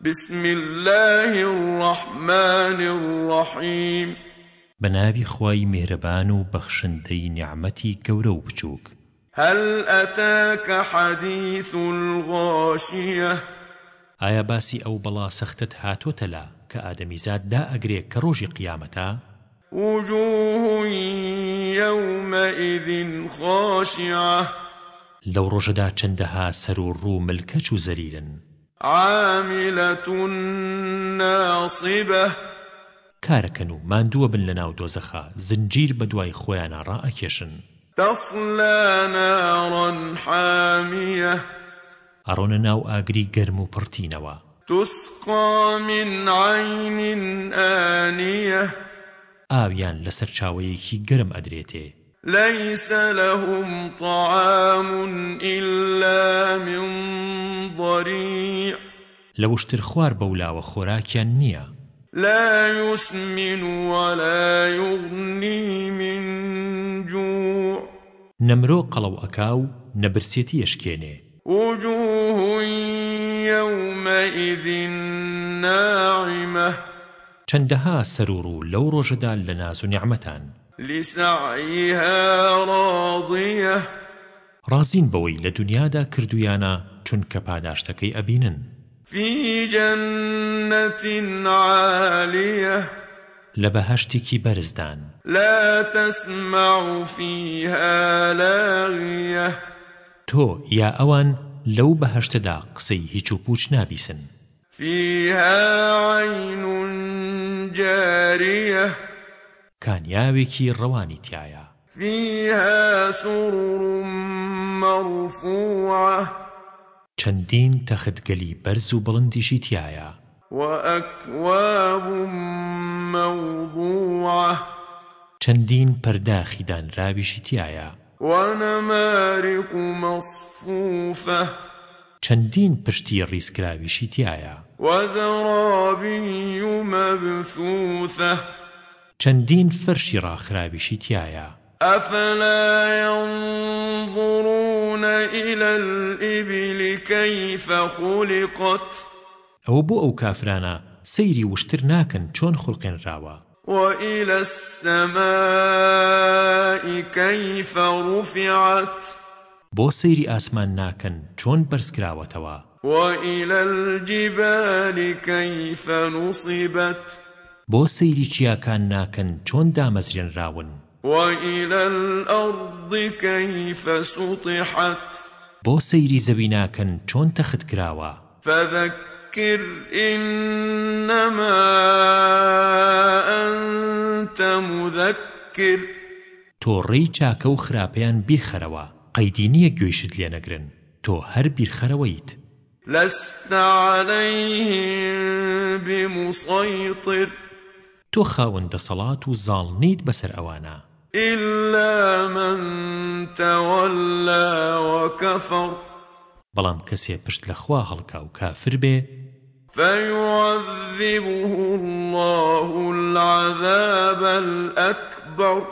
بسم الله الرحمن الرحيم بنابي خواي مهربان وبخشنتي نعمتي كورو بچوك هل أتاك حديث الغاشية آيا باسي أو بلا سختت هاتو تلا كآدمي زاد دا أقري كروج قيامتا وجوه يومئذ خاشعة لو رجدا چندها سرور ملكة زريلا عاملة ناصبة کارەکەن و ماندووە بن لە ناو دۆزەخا زنجیر بە دوای خۆیانە ڕائەکێشن تەصلە ناڕن حامیە ئەڕۆنە ناو ئاگری گەرم و پڕتینەوە تسقا من عین آنیە ئاویان لەسەر چاوەیەکی گەرم ئەدرێتێ ليس لهم طعام إلا من ضريع لو اشتر خوار بولاوە خۆراکیان نییە لا يسمن ولا يغني من جوع نمرو قلو أكاو نبرسيتي يشكيني وجوه يومئذ ناعمة چەندەها سەرور و لەو ڕۆژەدا لە ناز و نیعممەتان لسعيها راضية رازين بوي لدنيا دا كردويانا چونك پاداشتكي أبينن في جنة عالية لبهشتكي برزدان لا تسمع فيها لاغية تو يا أوان لو بهشتدا قسي هيچو پوچ نابيسن فيها عين کانیاوێکی ڕەوانی تایە فيها سرر مرفوعة چەندین تەختگەلی بەرز و بڵندیشی تایە وأكواب موضوعة چەندین پەرداخی دانراویشی تایە ونمارق مصفوفة چەندین پشتی ڕیسکراویشی تایە وزرابي مبثوثة چەندین فرشی ڕاخراویشی تایە أفلا ينظرون إلى الإبل كيف خلقت أو بو أو كافرانا سيري وشتر ناكن چون خلقين راوا وإلى السماء كيف رفعت بو سيري آسمان ناكن چون برس كراوتوا وإلى الجبال كيف نصبت بۆ سەیری چیاکان ناکەن چۆن دامەزرێنراون وإلى الأرض كيف سطحت بۆ سەیری زەوی ناکەن چۆن تەخت کراوە فذكر إنما أنت مذكر تۆڕێی چاکە و خراپەیان بیخەرەوە قەیدی نییە گوێشت لێ نەگرن تۆ هەر بیرخەرەوەیت لست عليهم بمسيطر تۆ خاوەندە سەڵات و زاڵ نیت بەسەر ئەوانە إلا من تولى وكفر بەڵام کەسێ پشت لە خوا هەڵکا و کافر بێ فيعذبه الله العذاب الأكبر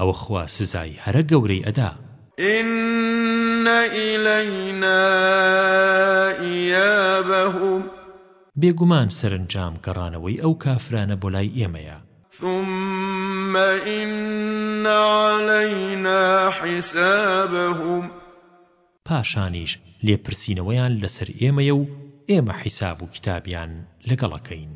ئەوە خوا سزای هەرە گەورەی ئەدا إن إلينا إيابهم بێگومان سەرنجام گەڕانەوەی ئەو کافرانە بۆ لای ئێمەیە ثم إن علينا حسابهم پاشانیش لێپرسینەوەیان لەسەر ئێمەیە و ئێمە حیساب و کتابیان لەگەڵەکەین